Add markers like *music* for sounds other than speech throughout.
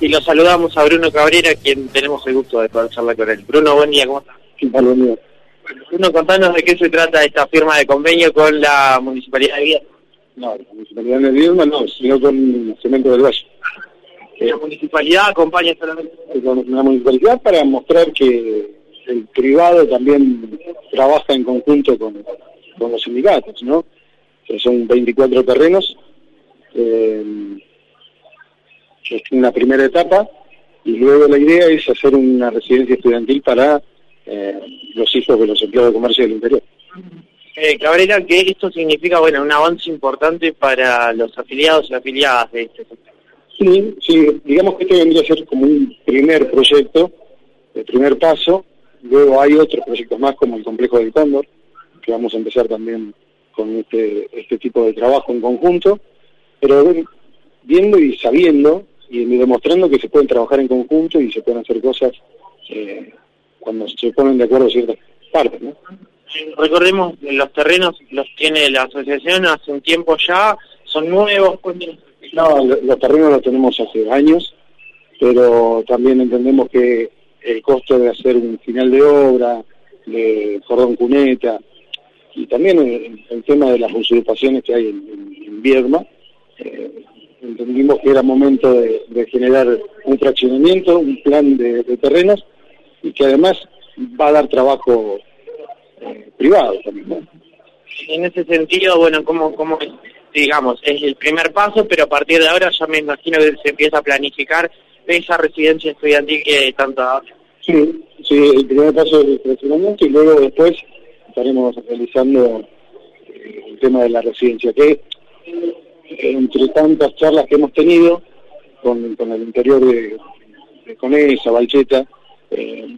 y lo saludamos a Bruno Cabrera, quien tenemos el gusto de poder charlar con él. Bruno, buen día, ¿cómo estás? ¿Qué tal, buen día? Bruno, contanos de qué se trata esta firma de convenio con la Municipalidad de Viedma. No, la Municipalidad de Viedma no, sino con Cemento del Valle. La Municipalidad acompaña solamente... La Municipalidad para mostrar que el privado también trabaja en conjunto con, con los sindicatos, ¿no? Que son 24 terrenos, eh, es una primera etapa, y luego la idea es hacer una residencia estudiantil para eh, los hijos de los empleados de comercio del interior. Eh, Cabrera, que esto significa, bueno, un avance importante para los afiliados y afiliadas de este sector. Sí, sí, digamos que este vendría a ser como un primer proyecto, el primer paso, luego hay otros proyectos más como el complejo del Cóndor, que vamos a empezar también con este, este tipo de trabajo en conjunto, pero viendo y sabiendo y demostrando que se pueden trabajar en conjunto y se pueden hacer cosas eh, cuando se ponen de acuerdo ciertas partes, ¿no? Recordemos, los terrenos los tiene la asociación hace un tiempo ya, son nuevos. No, los terrenos los tenemos hace años, pero también entendemos que el costo de hacer un final de obra, de cordón cuneta, y también el, tema de las usurpaciones que hay en, en, Viedma, eh, entendimos que era momento de, generar un fraccionamiento, un plan de, terrenos, y que además va a dar trabajo eh, privado también. En ese sentido, bueno, ¿cómo, cómo digamos, es el primer paso, pero a partir de ahora ya me imagino que se empieza a planificar esa residencia estudiantil que tanto Sí, sí, el primer paso es el fraccionamiento y luego después estaremos realizando eh, el tema de la residencia, que entre tantas charlas que hemos tenido con, el interior de, de Conesa, Valcheta, eh,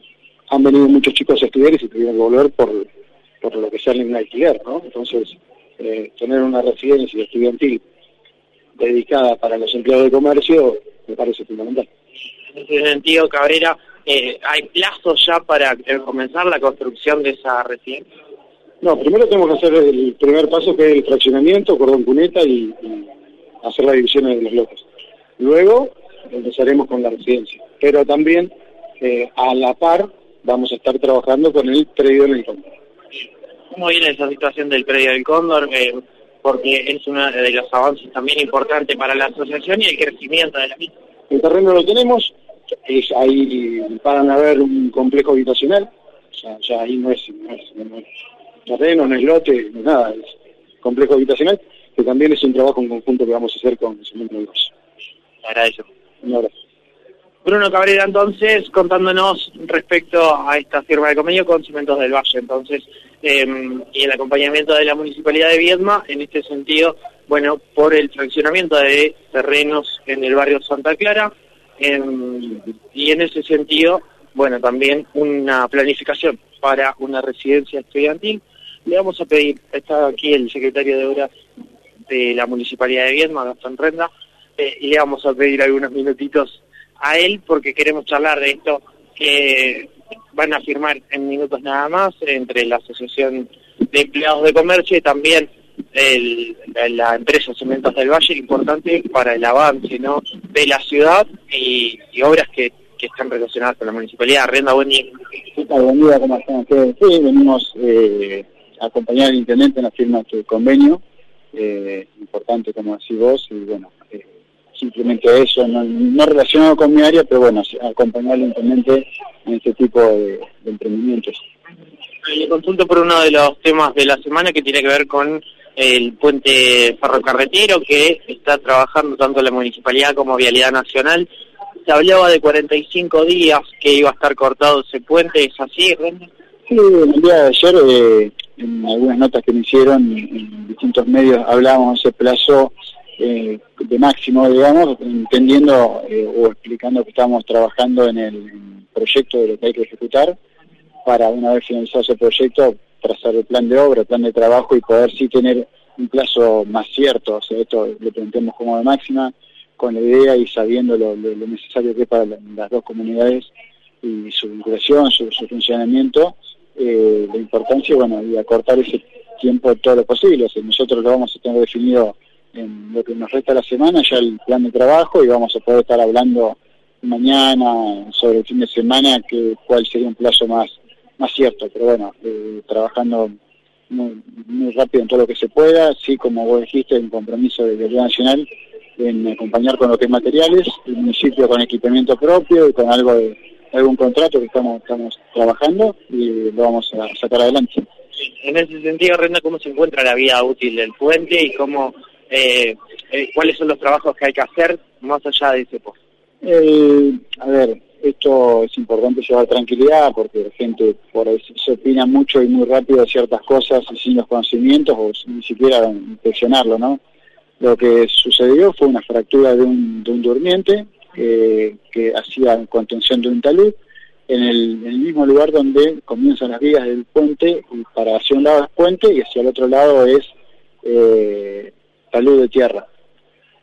han venido muchos chicos a estudiar y se tuvieron que volver por, por lo que sale en alquiler, ¿no? Entonces, eh, tener una residencia estudiantil dedicada para los empleados de comercio me parece fundamental. En ese sentido, Cabrera, eh, ¿hay plazos ya para comenzar la construcción de esa residencia? No, primero tenemos que hacer el primer paso que es el fraccionamiento, cordón cuneta y, hacer la división de los lotes. Luego empezaremos con la residencia, pero también eh, a la par vamos a estar trabajando con el predio del Cóndor. ¿Cómo viene esa situación del predio del Cóndor? Eh, porque es uno de los avances también importantes para la asociación y el crecimiento de la misma. El terreno lo tenemos, es ahí van a haber un complejo habitacional, o sea, ya ahí no es, no es, no es terreno, no es lote, no es nada, es complejo habitacional, que también es un trabajo en conjunto que vamos a hacer con Cemento del Valle. Agradezco. Un abrazo. Bruno Cabrera, entonces, contándonos respecto a esta firma de convenio con Cimentos del Valle, entonces, eh, y el acompañamiento de la Municipalidad de Viedma, en este sentido, bueno, por el fraccionamiento de terrenos en el barrio Santa Clara, y en ese sentido, bueno, también una planificación para una residencia estudiantil. Le vamos a pedir, está aquí el secretario de Obras de la Municipalidad de Viedma, Gastón Renda, eh, y le vamos a pedir algunos minutitos a él porque queremos charlar de esto que van a firmar en minutos nada más entre la Asociación de Empleados de Comercio y también el, la empresa Cementos del Valle, importante para el avance ¿no? de la ciudad y, obras que, que, están relacionadas con la municipalidad. Renda, buen día. Buen día, ¿cómo están ustedes? Sí, venimos eh, acompañar al intendente en la firma del convenio, eh, importante como decís vos, y bueno, eh, simplemente eso, no, relacionado con mi área, pero bueno, acompañar al intendente en este tipo de, de emprendimientos. Le consulto por uno de los temas de la semana que tiene que ver con el puente ferrocarretero que está trabajando tanto la municipalidad como Vialidad Nacional. Se hablaba de 45 días que iba a estar cortado ese puente, ¿es así? Sí, el día de ayer, eh, en algunas notas que me hicieron en distintos medios, hablábamos ese plazo eh, de máximo, digamos, entendiendo eh, o explicando que estamos trabajando en el proyecto de lo que hay que ejecutar para una vez finalizado ese proyecto trazar el plan de obra, el plan de trabajo y poder sí tener un plazo más cierto, o sea, esto lo planteamos como de máxima, con la idea y sabiendo lo, necesario que es para las dos comunidades y su vinculación, su, funcionamiento, eh, la importancia, bueno, y acortar ese tiempo todo lo posible, o sea, nosotros lo vamos a tener definido en lo que nos resta la semana, ya el plan de trabajo, y vamos a poder estar hablando mañana, sobre el fin de semana, que cuál sería un plazo más, más cierto, pero bueno, eh, trabajando muy, muy, rápido en todo lo que se pueda, sí, como vos dijiste, un compromiso de la Nacional en acompañar con lo que es materiales, el municipio con equipamiento propio y con algo de algún contrato que estamos, estamos trabajando y lo vamos a sacar adelante. En ese sentido, Renda, ¿cómo se encuentra la vía útil del puente y cómo, eh, eh, cuáles son los trabajos que hay que hacer más allá de ese post? Eh, a ver, esto es importante llevar tranquilidad porque la gente por ahí se opina mucho y muy rápido de ciertas cosas y sin los conocimientos o ni siquiera inspeccionarlo, ¿no? Lo que sucedió fue una fractura de un, de un durmiente que hacía contención de un talud en el, mismo lugar donde comienzan las vías del puente y para hacia un lado es puente y hacia el otro lado es eh, talud de tierra.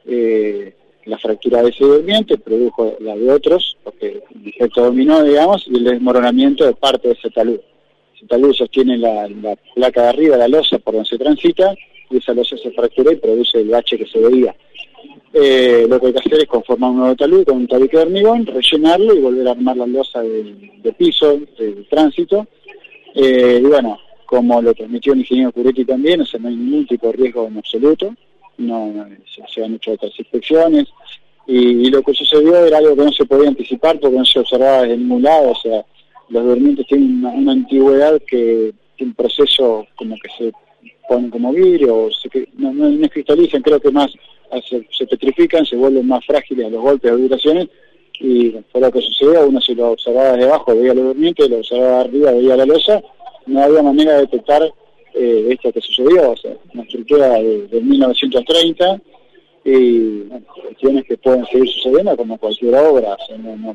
Eh, la fractura de ese durmiente produjo la de otros, porque el efecto dominó, digamos, y el desmoronamiento de parte de ese talud. Ese talud sostiene la, placa de arriba, la losa por donde se transita, y esa losa se fractura y produce el bache que se veía. Eh, lo que hay que hacer es conformar un nuevo talud con un tabique de hormigón, rellenarlo y volver a armar la losa de, piso, del tránsito. Eh, y bueno, como lo transmitió el ingeniero Curetti también, o no hay ningún tipo de riesgo en absoluto. No, se, han hecho otras inspecciones. Y, lo que sucedió era algo que no se podía anticipar porque no se observaba desde ningún lado, o sea, los durmientes tienen una, antigüedad que un proceso como que se ponen como vidrio, o se, no, no, cristalizan, creo que más se, petrifican, se vuelven más frágiles a los golpes o vibraciones. Y fue lo que sucedió, uno se lo observaba desde abajo, veía los durmientes, lo observaba arriba, veía la losa, no había manera de detectar eh, esto que sucedió, o sea, una estructura de, 1930 y cuestiones que pueden seguir sucediendo como cualquier obra,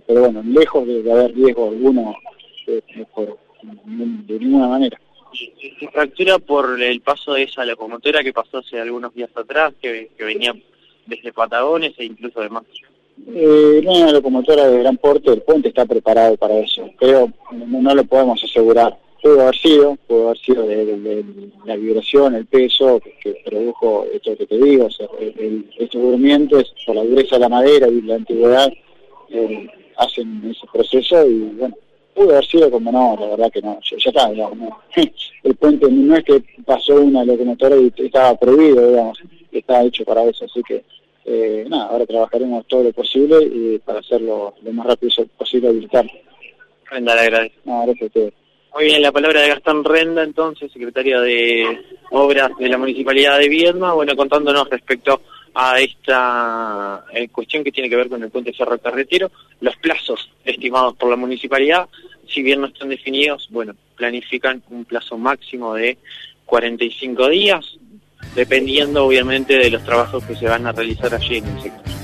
pero bueno, lejos de, haber riesgo alguno eh, de, ninguna manera. ¿Se fractura por el paso de esa locomotora que pasó hace algunos días atrás, que, venía desde Patagones e incluso de más? Eh, no una locomotora de gran porte, el puente está preparado para eso. Creo, no lo podemos asegurar pudo haber sido, pudo haber sido de, la vibración, el peso que, produjo esto que te digo, estos durmientes por la dureza de la madera y la antigüedad eh, hacen ese proceso y bueno, pudo haber sido como no, la verdad que no, ya, está, digamos, *laughs* el puente no es que pasó una locomotora y estaba prohibido, digamos, estaba hecho para eso, así que eh, nada, ahora trabajaremos todo lo posible y para hacerlo lo más rápido posible habilitar. Renda, le agradezco. No, gracias a ustedes. Muy bien, la palabra de Gastón Renda, entonces, secretario de Obras de la Municipalidad de Viedma, bueno, contándonos respecto a esta eh, cuestión que tiene que ver con el puente Cerro Carretero, los plazos estimados por la municipalidad, si bien no están definidos, bueno, planifican un plazo máximo de 45 días, dependiendo obviamente de los trabajos que se van a realizar allí en el sector.